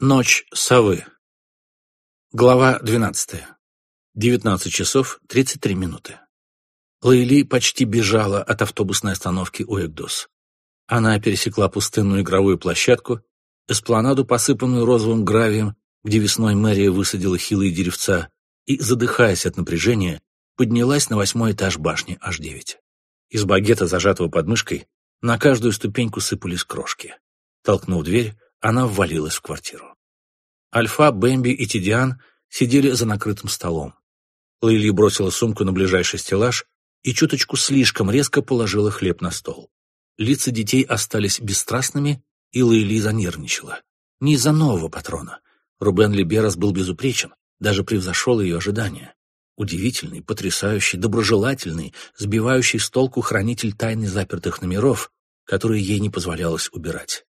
Ночь совы. Глава 12. 19 часов 33 минуты. Лейли почти бежала от автобусной остановки у Эгдос. Она пересекла пустынную игровую площадку, эспланаду, посыпанную розовым гравием, где весной мэрия высадила хилые деревца, и, задыхаясь от напряжения, поднялась на восьмой этаж башни H9. Из багета, зажатого под мышкой, на каждую ступеньку сыпались крошки. Толкнув дверь, она ввалилась в квартиру. Альфа, Бэмби и Тидиан сидели за накрытым столом. Лейли бросила сумку на ближайший стеллаж и чуточку слишком резко положила хлеб на стол. Лица детей остались бесстрастными, и Лейли занервничала. Не из-за нового патрона. Рубен Либерас был безупречен, даже превзошел ее ожидания. Удивительный, потрясающий, доброжелательный, сбивающий с толку хранитель тайны запертых номеров, которые ей не позволялось убирать.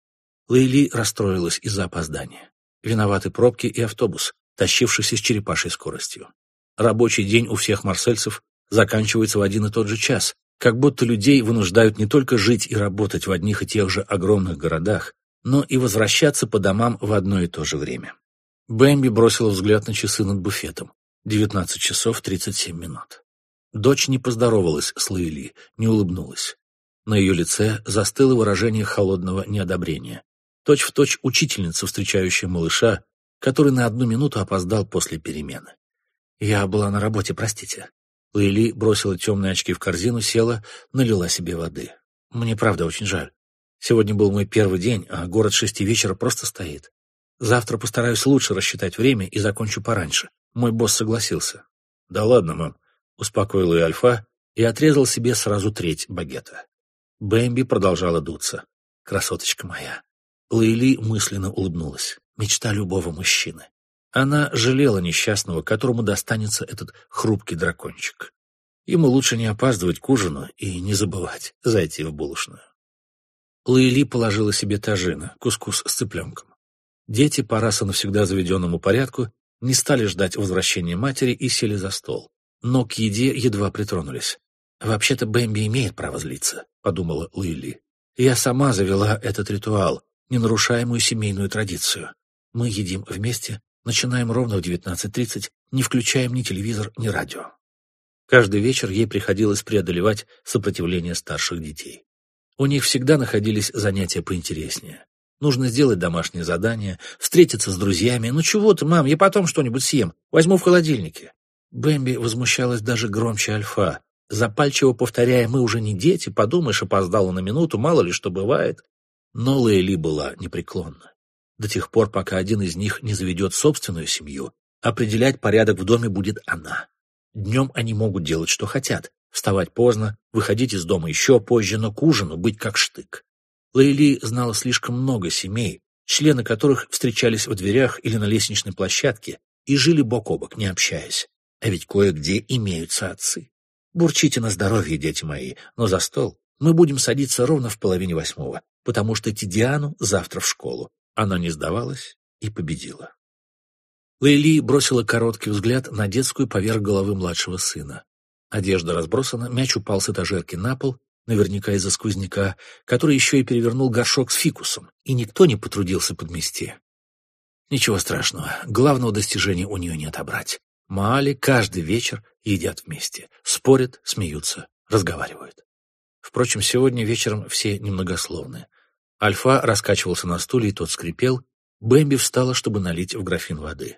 Лейли расстроилась из-за опоздания. Виноваты пробки и автобус, тащившийся с черепашей скоростью. Рабочий день у всех марсельцев заканчивается в один и тот же час, как будто людей вынуждают не только жить и работать в одних и тех же огромных городах, но и возвращаться по домам в одно и то же время. Бэмби бросила взгляд на часы над буфетом. 19 часов 37 минут. Дочь не поздоровалась с Лейли, не улыбнулась. На ее лице застыло выражение холодного неодобрения точь-в-точь точь учительница, встречающая малыша, который на одну минуту опоздал после перемены. «Я была на работе, простите». Лейли бросила темные очки в корзину, села, налила себе воды. «Мне правда очень жаль. Сегодня был мой первый день, а город шести вечера просто стоит. Завтра постараюсь лучше рассчитать время и закончу пораньше. Мой босс согласился». «Да ладно, мам», — успокоил ее Альфа и отрезал себе сразу треть багета. Бэмби продолжала дуться. «Красоточка моя, Лейли мысленно улыбнулась. Мечта любого мужчины. Она жалела несчастного, которому достанется этот хрупкий дракончик. Ему лучше не опаздывать к ужину и не забывать зайти в булочную. Лейли положила себе тажина, кускус с цыпленком. Дети, по раз и навсегда заведенному порядку, не стали ждать возвращения матери и сели за стол. Но к еде едва притронулись. «Вообще-то Бэмби имеет право злиться», — подумала Лейли. «Я сама завела этот ритуал, ненарушаемую семейную традицию. Мы едим вместе, начинаем ровно в 19.30, не включаем ни телевизор, ни радио. Каждый вечер ей приходилось преодолевать сопротивление старших детей. У них всегда находились занятия поинтереснее. Нужно сделать домашнее задание, встретиться с друзьями. «Ну чего ты, мам, я потом что-нибудь съем. Возьму в холодильнике». Бэмби возмущалась даже громче Альфа, запальчиво повторяя «Мы уже не дети, подумаешь, опоздала на минуту, мало ли что бывает». Но Лейли была непреклонна. До тех пор, пока один из них не заведет собственную семью, определять порядок в доме будет она. Днем они могут делать, что хотят, вставать поздно, выходить из дома еще позже, но к ужину быть как штык. Лейли знала слишком много семей, члены которых встречались в дверях или на лестничной площадке и жили бок о бок, не общаясь. А ведь кое-где имеются отцы. Бурчите на здоровье, дети мои, но за стол мы будем садиться ровно в половине восьмого, потому что Тидиану завтра в школу. Она не сдавалась и победила. Лейли бросила короткий взгляд на детскую поверх головы младшего сына. Одежда разбросана, мяч упал с этажерки на пол, наверняка из-за сквозняка, который еще и перевернул горшок с фикусом, и никто не потрудился подмести. Ничего страшного, главного достижения у нее не отобрать. Маали каждый вечер едят вместе, спорят, смеются, разговаривают. Впрочем, сегодня вечером все немногословны. Альфа раскачивался на стуле, и тот скрипел. Бэмби встала, чтобы налить в графин воды.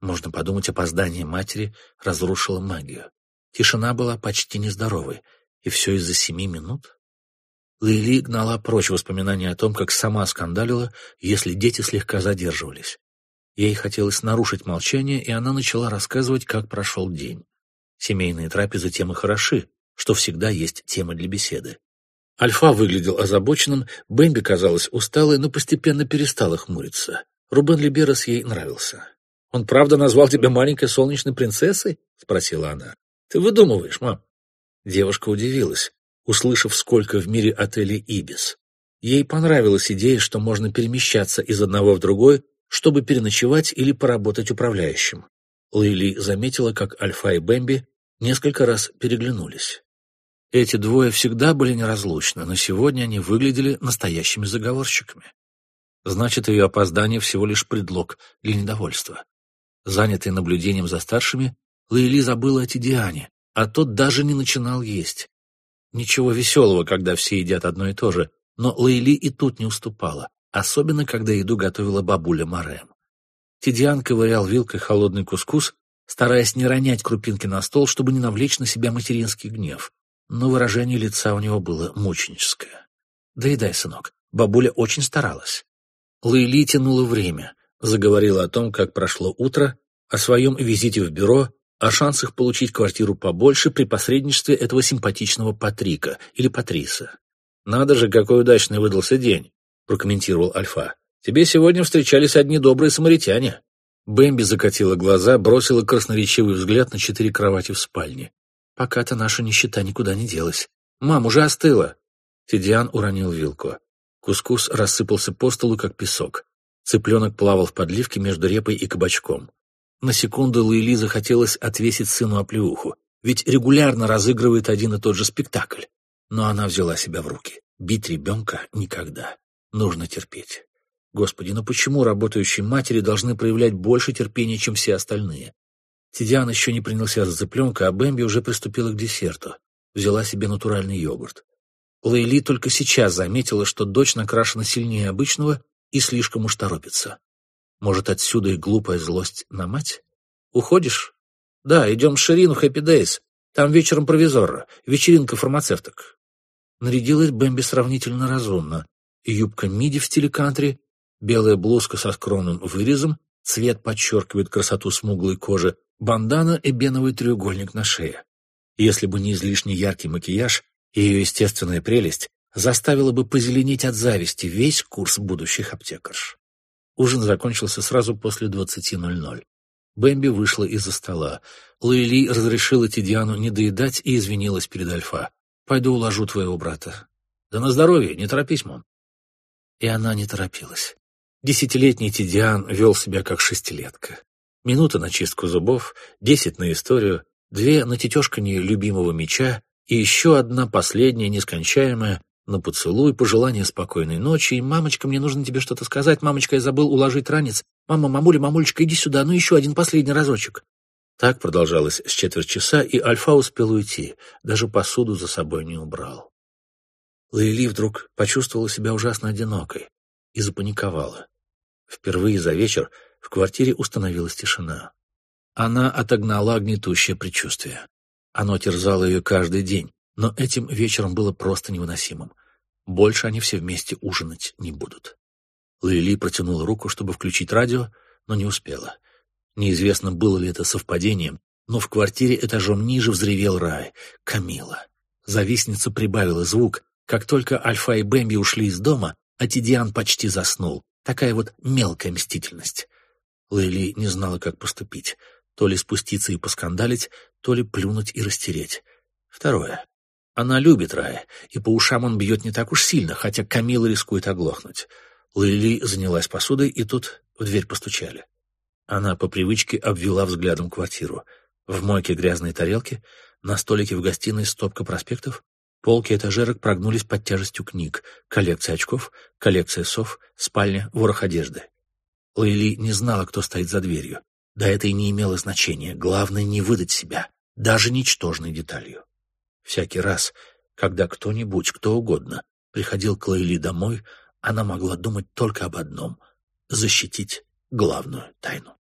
Можно подумать, опоздание матери разрушило магию. Тишина была почти нездоровой, и все из-за семи минут. Лили гнала прочь воспоминания о том, как сама скандалила, если дети слегка задерживались. Ей хотелось нарушить молчание, и она начала рассказывать, как прошел день. Семейные трапезы тем и хороши, что всегда есть тема для беседы. Альфа выглядел озабоченным, Бэмби казалась усталой, но постепенно перестала хмуриться. Рубен Либерас ей нравился. «Он правда назвал тебя маленькой солнечной принцессой?» — спросила она. «Ты выдумываешь, мам». Девушка удивилась, услышав, сколько в мире отелей «Ибис». Ей понравилась идея, что можно перемещаться из одного в другой, чтобы переночевать или поработать управляющим. Лейли заметила, как Альфа и Бэмби несколько раз переглянулись. Эти двое всегда были неразлучны, но сегодня они выглядели настоящими заговорщиками. Значит, ее опоздание всего лишь предлог для недовольства. Занятый наблюдением за старшими, Лейли забыла о Тидиане, а тот даже не начинал есть. Ничего веселого, когда все едят одно и то же, но Лейли и тут не уступала, особенно когда еду готовила бабуля Марем. Тидиан ковырял вилкой холодный кускус, стараясь не ронять крупинки на стол, чтобы не навлечь на себя материнский гнев. Но выражение лица у него было мученическое. «Доедай, сынок». Бабуля очень старалась. Лейли тянула время, заговорила о том, как прошло утро, о своем визите в бюро, о шансах получить квартиру побольше при посредничестве этого симпатичного Патрика или Патриса. «Надо же, какой удачный выдался день», — прокомментировал Альфа. «Тебе сегодня встречались одни добрые самаритяне». Бэмби закатила глаза, бросила красноречивый взгляд на четыре кровати в спальне. «Пока-то наша нищета никуда не делась. Мам, уже остыла!» Тидиан уронил вилку. Кускус рассыпался по столу, как песок. Цыпленок плавал в подливке между репой и кабачком. На секунду Луили захотелось отвесить сыну оплеуху, ведь регулярно разыгрывает один и тот же спектакль. Но она взяла себя в руки. Бить ребенка никогда. Нужно терпеть. Господи, ну почему работающие матери должны проявлять больше терпения, чем все остальные? Тидиан еще не принялся за цыпленка, а Бэмби уже приступила к десерту. Взяла себе натуральный йогурт. Лейли только сейчас заметила, что дочь накрашена сильнее обычного и слишком уж торопится. Может, отсюда и глупая злость на мать? Уходишь? Да, идем в Ширину Хэппи Дейс. Там вечером провизор, вечеринка фармацевток. Нарядилась Бэмби сравнительно разумно. Юбка миди в стиле кантри, белая блузка со скромным вырезом, цвет подчеркивает красоту смуглой кожи, бандана и беновый треугольник на шее. Если бы не излишне яркий макияж, ее естественная прелесть заставила бы позеленеть от зависти весь курс будущих аптекарш. Ужин закончился сразу после 20.00. Бэмби вышла из-за стола. Луили разрешила Тидиану не доедать и извинилась перед Альфа. «Пойду уложу твоего брата». «Да на здоровье, не торопись, мам». И она не торопилась. Десятилетний Тидиан вел себя как шестилетка. Минута на чистку зубов, десять на историю, две на тетешканье любимого меча и еще одна последняя, нескончаемая, на поцелуй, пожелание спокойной ночи, и «Мамочка, мне нужно тебе что-то сказать. Мамочка, я забыл уложить ранец. Мама, мамуля, мамулечка, иди сюда, ну еще один последний разочек». Так продолжалось с четверть часа, и Альфа успел уйти, даже посуду за собой не убрал. Лейли вдруг почувствовала себя ужасно одинокой и запаниковала. Впервые за вечер в квартире установилась тишина. Она отогнала гнетущее предчувствие. Оно терзало ее каждый день, но этим вечером было просто невыносимым. Больше они все вместе ужинать не будут. Лили протянула руку, чтобы включить радио, но не успела. Неизвестно, было ли это совпадением, но в квартире этажом ниже взревел рай. Камила. Завистница прибавила звук. Как только Альфа и Бэмби ушли из дома, а Тидиан почти заснул. Такая вот мелкая мстительность. Лили не знала, как поступить. То ли спуститься и поскандалить, то ли плюнуть и растереть. Второе. Она любит Рая, и по ушам он бьет не так уж сильно, хотя Камила рискует оглохнуть. Лили занялась посудой, и тут в дверь постучали. Она по привычке обвела взглядом квартиру. В мойке грязные тарелки, на столике в гостиной стопка проспектов, полки этажерок прогнулись под тяжестью книг, коллекция очков, коллекция сов, спальня, ворох одежды. Лейли не знала, кто стоит за дверью. Да это и не имело значения. Главное — не выдать себя, даже ничтожной деталью. Всякий раз, когда кто-нибудь, кто угодно, приходил к Лейли домой, она могла думать только об одном — защитить главную тайну.